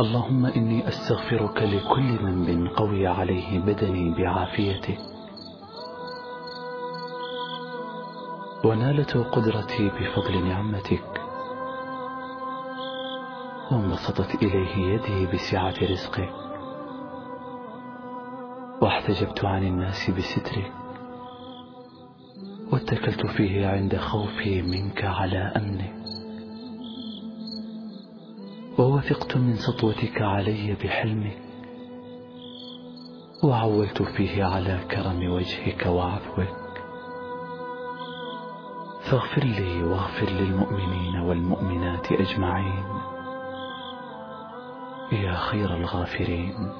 اللهم إني أستغفرك لكل ذنب قوي عليه بدني بعافيتك ونالت قدرتي بفضل نعمتك. وانبسطت إليه يدي بسعة رزقك واحتجبت عن الناس بسترك واتكلت فيه عند خوفي منك على أمنك ووثقت من سطوتك علي بحلمك وعولت فيه على كرم وجهك وعفوك. فاغفر لي واغفر للمؤمنين والمؤمنات أجمعين. يا خير الغافرين.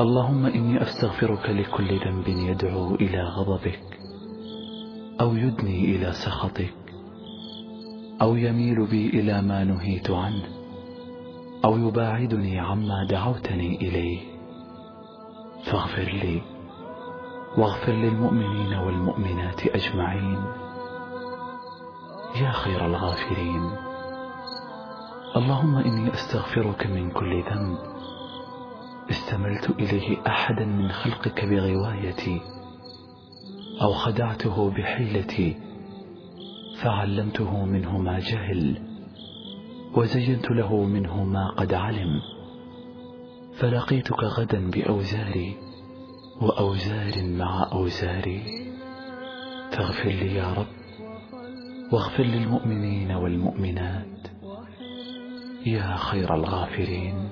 اللهم إني أستغفرك لكل ذنب يدعو إلى غضبك أو يدني إلى سخطك. أو يميل بي إلى ما نهيت عنه أو يباعدني عما دعوتني إليه. فاغفر لي واغفر للمؤمنين والمؤمنات أجمعين. يا خير الغافرين اللهم إني أستغفرك من كل ذنب. استملت إليه أحدا من خلقك بغوايتي أو خدعته بحيلتي فعلمته منه ما جهل وزينت له منه ما قد علم. فلقيتك غدا بأوزاري وأوزار مع أوزاري. فاغفر لي يا رب واغفر للمؤمنين والمؤمنات. يا خير الغافرين.